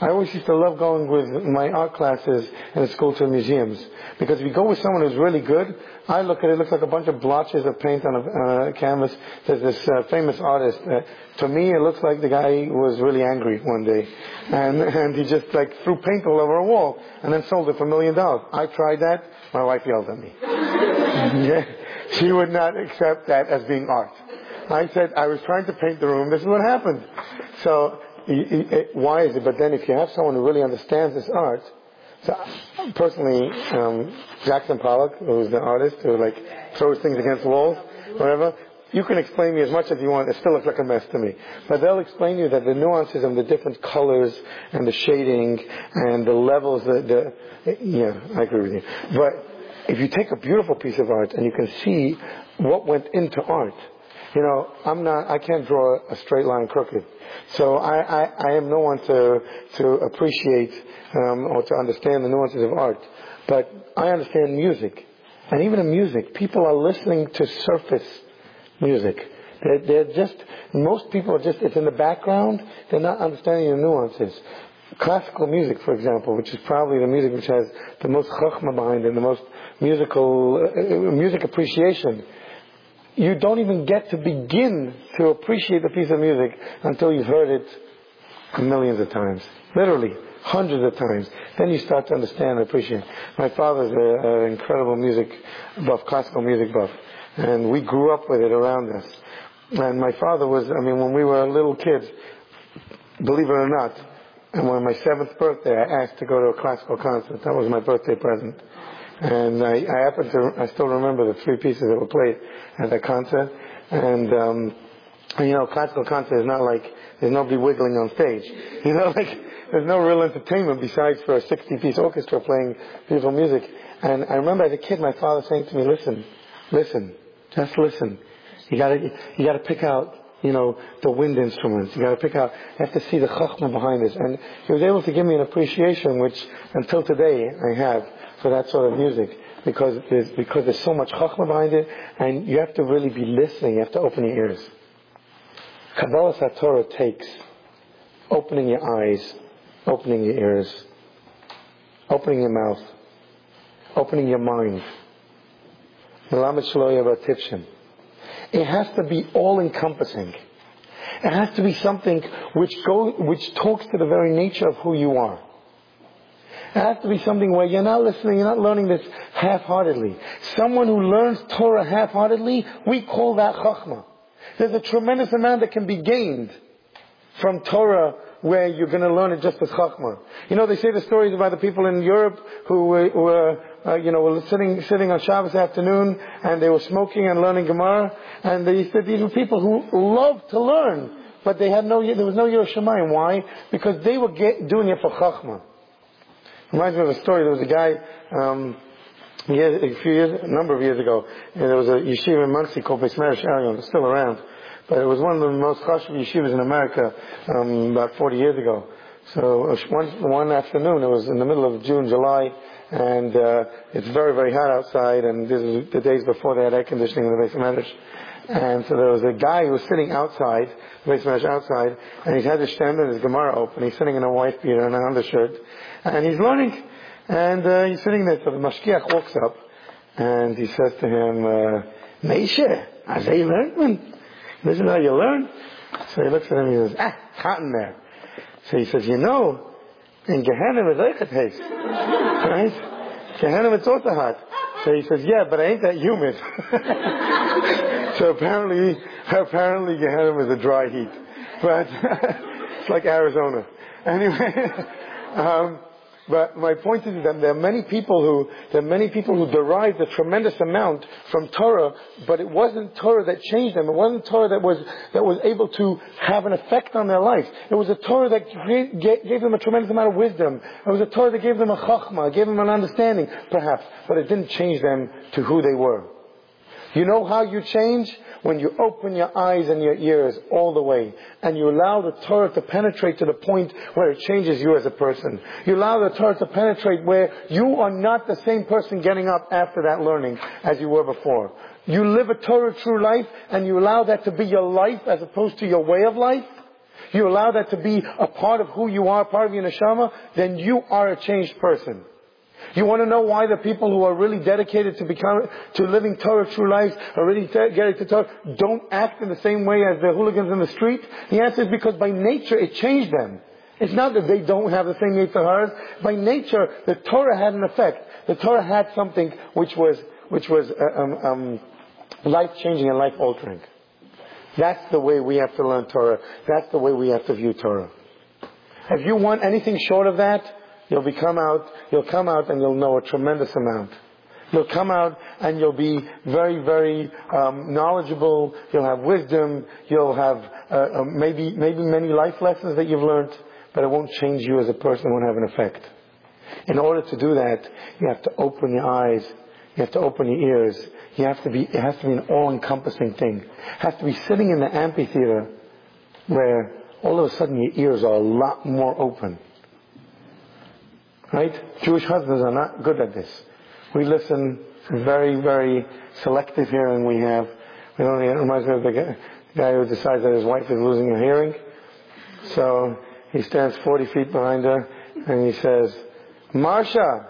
I always used to love going with my art classes in school to museums. Because if you go with someone who's really good, I look at it, it looks like a bunch of blotches of paint on a uh, canvas. There's this uh, famous artist. Uh, to me, it looks like the guy was really angry one day. And, and he just like threw paint all over a wall and then sold it for a million dollars. I tried that. My wife yelled at me. yeah. She would not accept that as being art. I said, I was trying to paint the room. This is what happened. So why is it? But then if you have someone who really understands this art, so personally, um, Jackson Pollock, who's the artist who like throws things against walls, whatever, you can explain me as much as you want. It still looks like a mess to me. But they'll explain you that the nuances and the different colors and the shading and the levels, the, the yeah, I agree with you. But if you take a beautiful piece of art and you can see what went into art, you know, I'm not, I can't draw a straight line crooked. So I, I, I am no one to, to appreciate um, or to understand the nuances of art. But I understand music. And even in music, people are listening to surface music. They're, they're just, most people are just, it's in the background, they're not understanding the nuances. Classical music, for example, which is probably the music which has the most chachma behind it, the most musical, uh, music appreciation you don't even get to begin to appreciate the piece of music until you've heard it millions of times. Literally, hundreds of times. Then you start to understand and appreciate. My father's an incredible music buff, classical music buff. And we grew up with it around us. And my father was, I mean, when we were little kids, believe it or not, and on my seventh birthday, I asked to go to a classical concert. That was my birthday present. And I, I happen to, I still remember the three pieces that were played at that concert. And, um, you know, classical concert is not like there's nobody wiggling on stage. You know, like there's no real entertainment besides for a 60-piece orchestra playing beautiful music. And I remember as a kid, my father saying to me, "Listen, listen, just listen. You gotta, you gotta pick out, you know, the wind instruments. You gotta pick out, you have to see the chachma behind this. And he was able to give me an appreciation, which until today I have for that sort of music. Because there's, because there's so much chachma behind it, and you have to really be listening. You have to open your ears. Kabbalah Torah takes opening your eyes, opening your ears, opening your mouth, opening your mind. It has to be all encompassing. It has to be something which go, which talks to the very nature of who you are. It has to be something where you're not listening, you're not learning this half-heartedly. Someone who learns Torah half-heartedly, we call that chachma. There's a tremendous amount that can be gained from Torah where you're going to learn it just as chachma. You know, they say the stories about the people in Europe who were, uh, you know, were sitting sitting on Shabbos afternoon and they were smoking and learning Gemara, and they said these were people who loved to learn, but they had no there was no Yerushalayim. Why? Because they were get, doing it for chachma. Reminds me of a story. There was a guy. Um, years, a few years, a number of years ago, and there was a yeshiva in Monsey called Beis Medrash Elyon. It's still around. But it was one of the most chashuv yeshivas in America um, about 40 years ago. So uh, one, one afternoon, it was in the middle of June, July, and uh, it's very, very hot outside, and this is the days before they had air conditioning in the Beis Medrash. And so there was a guy who was sitting outside, Beis Medrash outside, and he's had his stem and his Gemara open. He's sitting in a white beater and an undershirt, and he's learning. And uh, he's sitting there, so the mashkiach walks up, and he says to him, uh, Meishe, Azay Lertman. Listen how you learn. So he looks at him and he says, ah, hot in there. So he says, you know, in Gehenna it's like taste. Right? Gehenna it's also hot. So he says, yeah, but I ain't that humid. so apparently, apparently Gehenna is a dry heat. But it's like Arizona. Anyway, um, but my point is that there are many people who there are many people who derived a tremendous amount from Torah, but it wasn't Torah that changed them. It wasn't Torah that was that was able to have an effect on their life. It was a Torah that gave them a tremendous amount of wisdom. It was a Torah that gave them a chachma, gave them an understanding, perhaps, but it didn't change them to who they were. You know how you change? When you open your eyes and your ears all the way and you allow the Torah to penetrate to the point where it changes you as a person. You allow the Torah to penetrate where you are not the same person getting up after that learning as you were before. You live a Torah true life and you allow that to be your life as opposed to your way of life. You allow that to be a part of who you are, part of your neshama, then you are a changed person. You want to know why the people who are really dedicated to become, to living Torah true lives, are really dedicated to Torah, don't act in the same way as the hooligans in the street? The answer is because by nature it changed them. It's not that they don't have the same nature as By nature, the Torah had an effect. The Torah had something which was, which was uh, um, um, life changing and life altering. That's the way we have to learn Torah. That's the way we have to view Torah. If you want anything short of that, You'll be come out, you'll come out and you'll know a tremendous amount. You'll come out and you'll be very, very um, knowledgeable. You'll have wisdom. You'll have uh, uh, maybe, maybe many life lessons that you've learned, but it won't change you as a person. It won't have an effect. In order to do that, you have to open your eyes. You have to open your ears. You have to be. It has to be an all-encompassing thing. It has to be sitting in the amphitheater where all of a sudden your ears are a lot more open Right? Jewish husbands are not good at this. We listen very, very selective hearing we have. We don't, it reminds me of the guy who decides that his wife is losing her hearing. So he stands 40 feet behind her and he says, Marsha!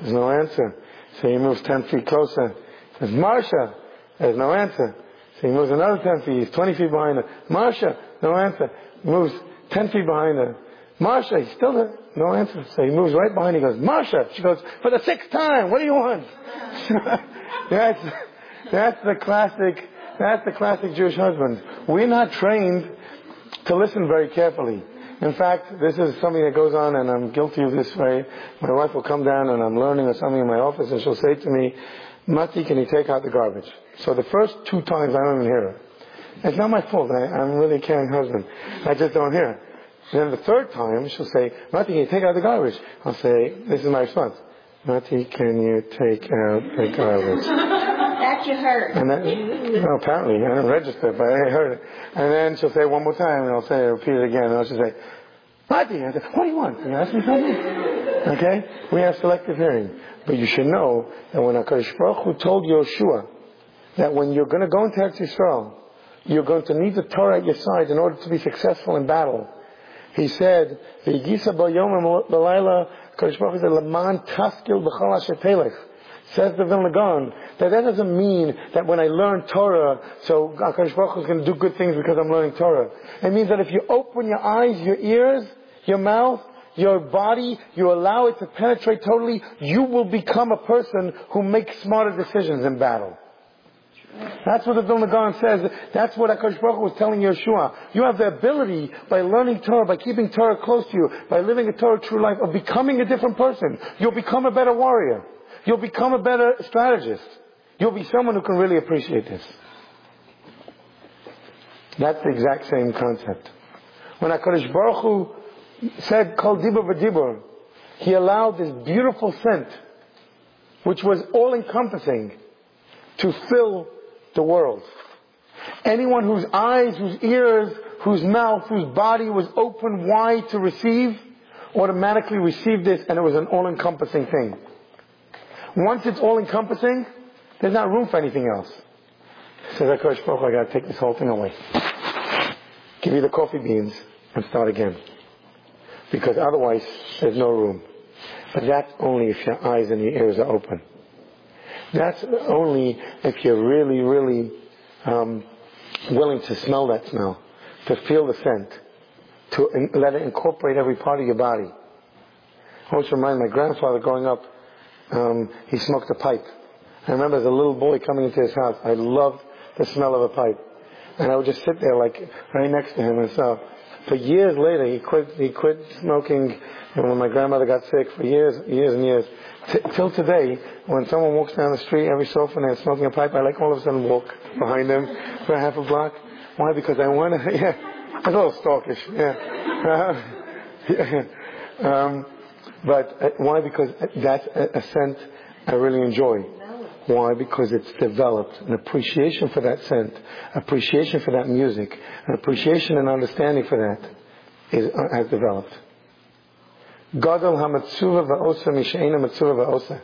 There's no answer. So he moves 10 feet closer. He says, Marsha! There's no answer. So he moves another 10 feet. He's 20 feet behind her. Marsha! No answer. He moves 10 feet behind her. Marsha, he's still there. No answer. So he moves right behind. He goes, Marsha. She goes, for the sixth time. What do you want? that's that's the classic. That's the classic Jewish husband. We're not trained to listen very carefully. In fact, this is something that goes on, and I'm guilty of this way. My wife will come down, and I'm learning or something in my office, and she'll say to me, Mati, can you take out the garbage? So the first two times I don't even hear her. It's not my fault. I, I'm really a caring husband. I just don't hear. And then the third time, she'll say, Mati, can you take out the garbage? I'll say, this is my response. Mati, can you take out the garbage? That you heard. And then, well, apparently, I didn't register, but I heard it. And then she'll say it one more time, and I'll say, repeat it again, and I'll just say, Mati, I say, what do you want? Can you ask me something? Okay? We have selective hearing. But you should know that when HaKadosh Baruch Hu told Yoshua that when you're going to go into Eretz Yisrael, you're going to need the Torah at your side in order to be successful in battle. He said, "V'yigisa b'yom b'layla." Kadosh Baruch Hu said, "Leman taskil b'chol asher telech." Says the Vilna Gaon that that doesn't mean that when I learn Torah, so Kadosh Baruch Hu is going to do good things because I'm learning Torah. It means that if you open your eyes, your ears, your mouth, your body, you allow it to penetrate totally, you will become a person who makes smarter decisions in battle. That's what the Vilna Gaon says. That's what HaKadosh Baruch was telling Yeshua. You have the ability by learning Torah, by keeping Torah close to you, by living a Torah true life, of becoming a different person. You'll become a better warrior. You'll become a better strategist. You'll be someone who can really appreciate this. That's the exact same concept. When HaKadosh Baruch Hu said, Kol Dibur V'Dibur, He allowed this beautiful scent, which was all-encompassing, to fill the world. Anyone whose eyes, whose ears, whose mouth, whose body was open wide to receive, automatically received this and it was an all-encompassing thing. Once it's all-encompassing, there's not room for anything else. Says HaKadosh Baruch I gotta take this whole thing away. Give you the coffee beans and start again. Because otherwise, there's no room. But that's only if your eyes and your ears are open. That's only if you're really, really um, willing to smell that smell, to feel the scent, to in, let it incorporate every part of your body. I always remind my grandfather growing up, um, he smoked a pipe. I remember as a little boy coming into his house, I loved the smell of a pipe. And I would just sit there like right next to him and so for years later he quit he quit smoking and when my grandmother got sick for years years and years T- till today, when someone walks down the street every so often and they're smoking a pipe, I like all of a sudden walk behind them for a half a block. Why? Because I want to, yeah, it's a little stalkish, yeah. Uh, yeah. Um, but uh, why? Because that's a, scent I really enjoy. Why? Because it's developed an appreciation for that scent, appreciation for that music, an appreciation and understanding for that is, uh, has developed. Gadol hamatzuva va'osa misheina matzuva va'osa.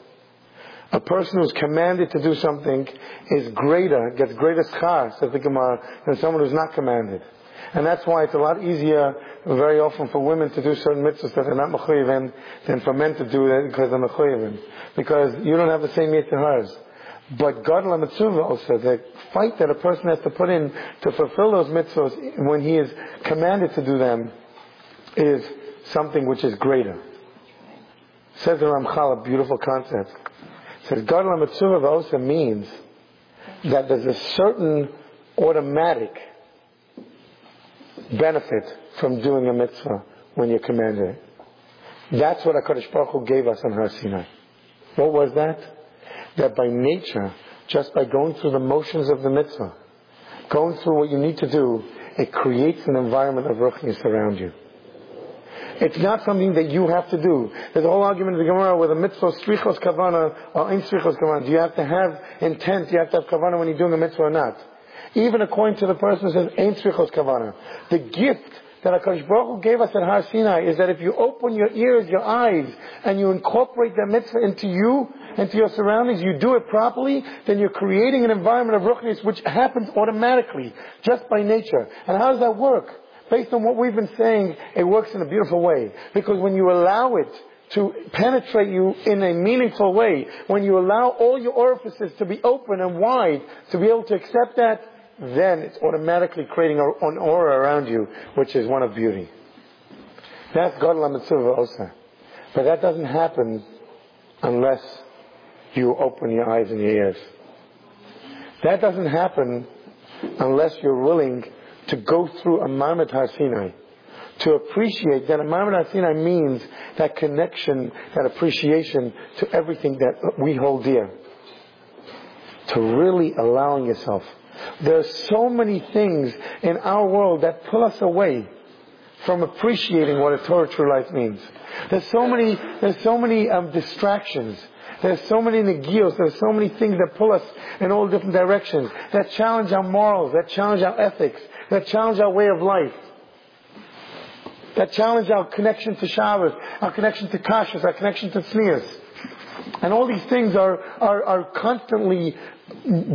A person who's commanded to do something is greater, gets greater schar, says the Gemara, than someone who's not commanded. And that's why it's a lot easier very often for women to do certain mitzvahs that they're not mechuyev than for men to do it because they're mechuyev Because you don't have the same yetzer haras. But Gadol HaMitzvah also, the fight that a person has to put in to fulfill those mitzvahs when he is commanded to do them is something which is greater. Says the Ramchal, a beautiful concept. Says Gadol HaMitzvah also means that there's a certain automatic benefit from doing a mitzvah when you're commanded it. That's what HaKadosh Baruch Hu gave us on Har Sinai. What was that? That by nature, just by going through the motions of the mitzvah, going through what you need to do, it creates an environment of ruchnius around you. It's not something that you have to do. There's a whole argument in the Gemara whether mitzvah tzrichos kavana or in tzrichos kavana. Do you have to have intent? Do you have to have kavana when you're doing a mitzvah or not? Even according to the person who says ein tzrichos kavana. The gift that HaKadosh Baruch Hu gave us at Har Sinai is that if you open your ears, your eyes, and you incorporate that mitzvah into you, into your surroundings, you do it properly, then you're creating an environment of ruchnius which happens automatically, just by nature. And how does that work? Based on what we've been saying, it works in a beautiful way. Because when you allow it to penetrate you in a meaningful way, when you allow all your orifices to be open and wide, to be able to accept that, then it's automatically creating an aura around you, which is one of beauty. That's Gadol HaMitzvah also. But that doesn't happen unless you open your eyes and your ears. That doesn't happen unless you're willing to go through a Har Sinai, to appreciate that a Har Sinai means that connection, that appreciation to everything that we hold dear. To really allowing yourself. There are so many things in our world that pull us away from appreciating what a Torah true life means. There's so many, there's so many um, distractions. There's so many negios. There's so many things that pull us in all different directions. That challenge our morals. That challenge our ethics. That challenge our way of life. That challenge our connection to Shabbos, our connection to Kashrus, our connection to Tznius. And all these things are, are, are constantly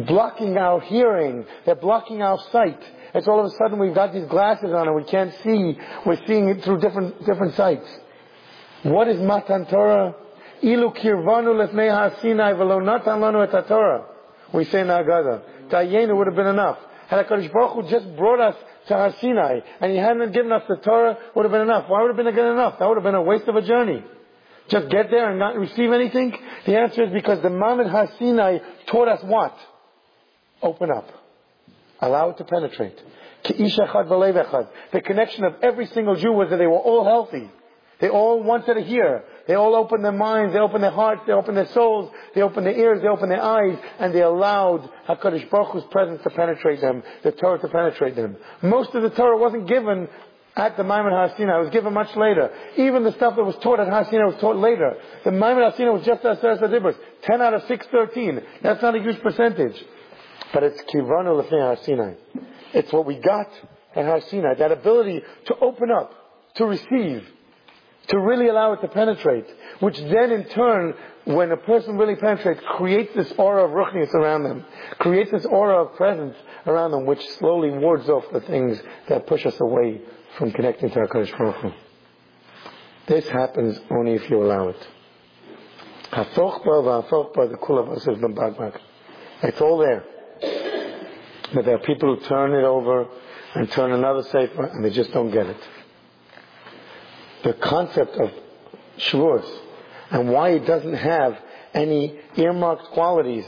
blocking our hearing. They're blocking our sight. It's all of a sudden we've got these glasses on and we can't see. We're seeing it through different, different sights. What is Matan Torah? Ilu kirvanu lefnei ha-sinai velo natan lanu et Torah. We say in Agada. Dayenu would have been enough. Had HaKadosh Baruch Hu just brought us to Sinai and He hadn't given us the Torah, would have been enough. Why would it have been enough? That would have been a waste of a journey. Just get there and not receive anything? The answer is because the Mount Har Sinai taught us what? Open up. Allow it to penetrate. The connection of every single Jew was that they were all healthy. They all wanted to hear. They all opened their minds, they opened their hearts, they opened their souls, they opened their ears, they opened their eyes, and they allowed HaKadosh Baruch Hu's presence to penetrate them, the Torah to penetrate them. Most of the Torah wasn't given at the Ma'amad HaSinai. It was given much later. Even the stuff that was taught at HaSinai was taught later. The Ma'amad HaSinai was just as Adibus. 10 out of 613. That's not a huge percentage. But it's Kivanu Lefnei HaSinai. It's what we got at HaSinai. That ability to open up, to receive, to really allow it to penetrate, which then in turn, when a person really penetrates, creates this aura of ruchnius around them, creates this aura of presence around them, which slowly wards off the things that push us away from connecting to HaKadosh Baruch Hu. This happens only if you allow it. It's all there. But there are people who turn it over and turn another sefer and they just don't get it the concept of Shavuos and why it doesn't have any earmarked qualities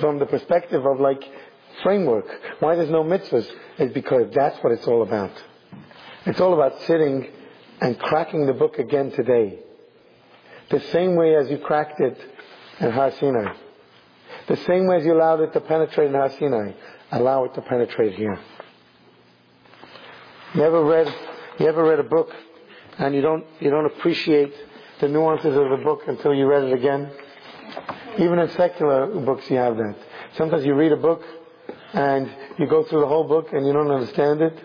from the perspective of like framework. Why there's no mitzvahs is because that's what it's all about. It's all about sitting and cracking the book again today. The same way as you cracked it in Har Sinai. The same way as you allowed it to penetrate in Har Sinai. Allow it to penetrate here. You ever read, you ever read a book and you don't, you don't appreciate the nuances of the book until you read it again. Even in secular books you have that. Sometimes you read a book and you go through the whole book and you don't understand it.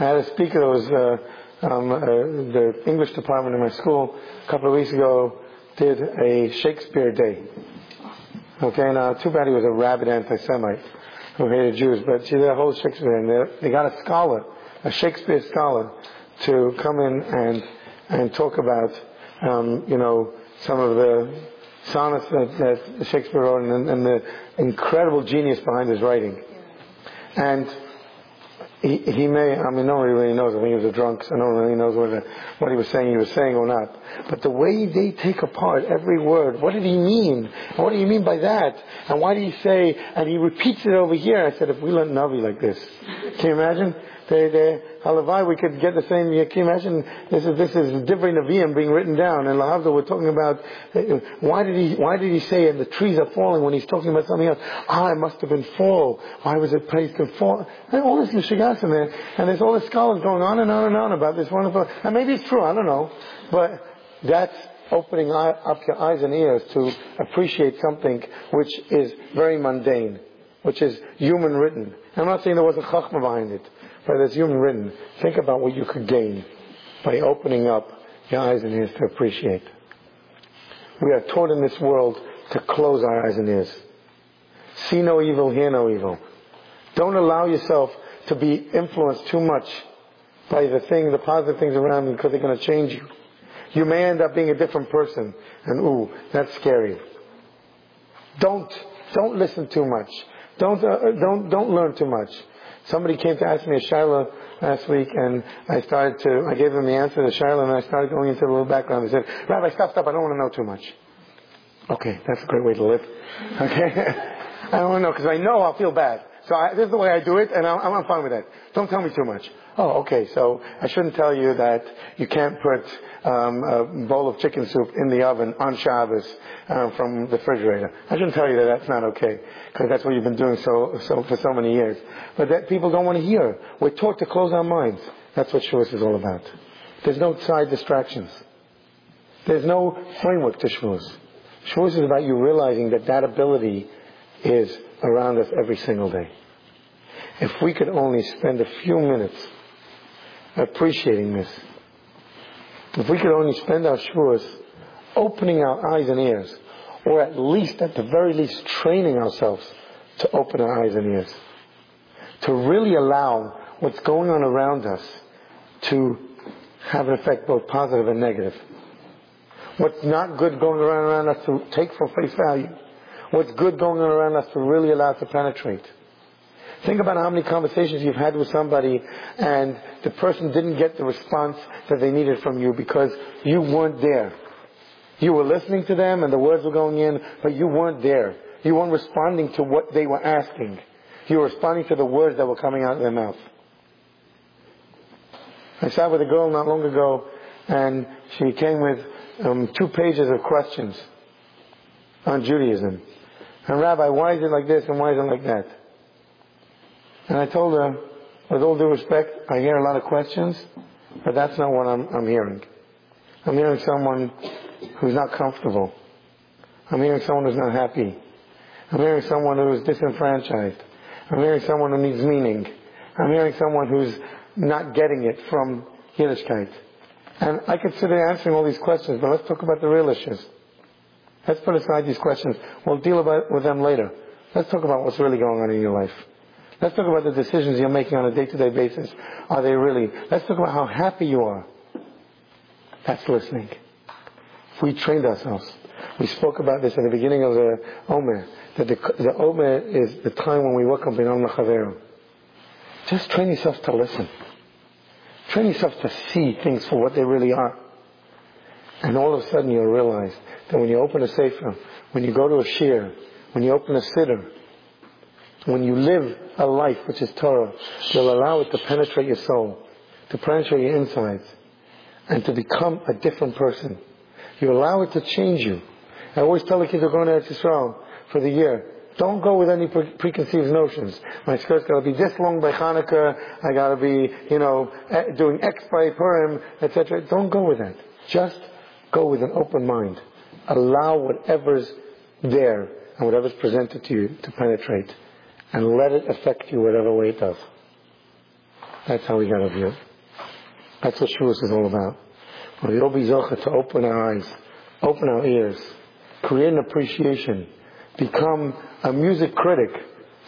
I had a speaker that was, uh, um, uh, the English department in my school a couple of weeks ago did a Shakespeare day. Okay, now too bad he was a rabid anti-Semite who hated Jews, but see, the whole Shakespeare, and they, got a scholar, a Shakespeare scholar, to come in and and talk about um, you know some of the sonnets that, that Shakespeare wrote and, and, the incredible genius behind his writing. And he, he may, I mean, no one really knows. I think he was a drunk, so no one really knows what, what he was saying he was saying or not. But the way they take apart every word, what did he mean? And what do you mean by that? And why did he say, and he repeats it over here. I said, if we learn Navi like this, can you imagine? They, they, Halavai, we could get the same. Can imagine? This is this is Divrei Nevi'im being written down, and Lahavda we're talking about. Why did he Why did he say and the trees are falling when he's talking about something else? Ah, it must have been fall. Why was it placed in fall? And all this mishigas in there, and there's all the scholars going on and on and on about this wonderful. And maybe it's true. I don't know, but that's opening up your eyes and ears to appreciate something which is very mundane, which is human written. I'm not saying there wasn't chachma behind it. But as you've written, think about what you could gain by opening up your eyes and ears to appreciate. We are taught in this world to close our eyes and ears. See no evil, hear no evil. Don't allow yourself to be influenced too much by the thing, the positive things around you because they're going to change you. You may end up being a different person and ooh, that's scary. Don't, don't listen too much. Don't, uh, don't, don't learn too much. Somebody came to ask me a shaila last week, and I started to, I gave them the answer to shaila, and I started going into a little background. They said, Rabbi, stop, stop, I don't want to know too much. Okay, that's a great way to live. Okay? I don't want to know, because I know I'll feel bad. So I, this is the way I do it, and I'm, I'm fine with that. Don't tell me too much. Oh, okay. So I shouldn't tell you that you can't put um, a bowl of chicken soup in the oven on Shabbos uh, from the refrigerator. I shouldn't tell you that that's not okay because that's what you've been doing so, so for so many years. But that people don't want to hear. We're taught to close our minds. That's what Shavuos is all about. There's no side distractions. There's no framework to Shavuos. Shavuos is about you realizing that that ability is around us every single day. If we could only spend a few minutes appreciating this, if we could only spend our Shavuos opening our eyes and ears, or at least, at the very least, training ourselves to open our eyes and ears, to really allow what's going on around us to have an effect both positive and negative. What's not good going around, around us to take for face value. What's good going on around us to really allow to penetrate. Think about how many conversations you've had with somebody and the person didn't get the response that they needed from you because you weren't there. You were listening to them and the words were going in, but you weren't there. You weren't responding to what they were asking. You were responding to the words that were coming out of their mouth. I sat with a girl not long ago and she came with um, two pages of questions on Judaism. And Rabbi, why is it like this and why is it like that? And I told her, with all due respect, I hear a lot of questions, but that's not what I'm, I'm hearing. I'm hearing someone who's not comfortable. I'm hearing someone who's not happy. I'm hearing someone who's disenfranchised. I'm hearing someone who needs meaning. I'm hearing someone who's not getting it from Yiddishkeit. And I consider answering all these questions, but let's talk about the real issues. Let's put aside these questions. We'll deal about, with them later. Let's talk about what's really going on in your life. Let's talk about the decisions you're making on a day-to-day basis. Are they really? Let's talk about how happy you are. That's listening. We trained ourselves. We spoke about this at the beginning of the Omer, that the, the Omer is the time when we up in Om Lachaveru. Just train yourself to listen. Train yourself to see things for what they really are. And all of a sudden you'll realize that when you open a sefer, when you go to a shiur, when you open a siddur, when you live a life which is Torah, you'll allow it to penetrate your soul, to penetrate your insides, and to become a different person. You allow it to change you. I always tell the kids who are going to Israel for the year, don't go with any pre- preconceived notions. My skirt's got to be this long by Hanukkah. I got to be, you know, eh, doing X by Purim, etc. Don't go with that. Just go with an open mind. Allow whatever's there and whatever's presented to you to penetrate and let it affect you whatever way it does. That's how we got to view it. That's what Shavuos is all about. We'll be to open our eyes, open our ears, create an appreciation, become a music critic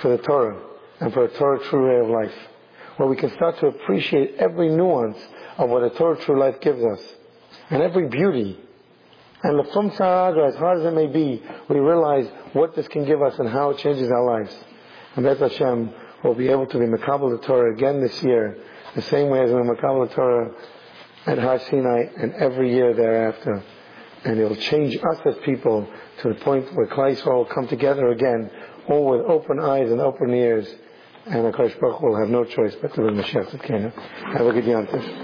for the Torah and for a Torah true way of life, where we can start to appreciate every nuance of what a Torah true life gives us, and every beauty. And the Fum Saraga, as hard as it may be, we realize what this can give us and how it changes our lives. And Bez Hashem will be able to be Makabal the Torah again this year, the same way as we Makabal the Torah at Har Sinai and every year thereafter. And it will change us as people to the point where Klal will come together again, all with open eyes and open ears. And HaKadosh Baruch will have no choice but to bring Mashiach Tzidkenu. Have a good Yantif.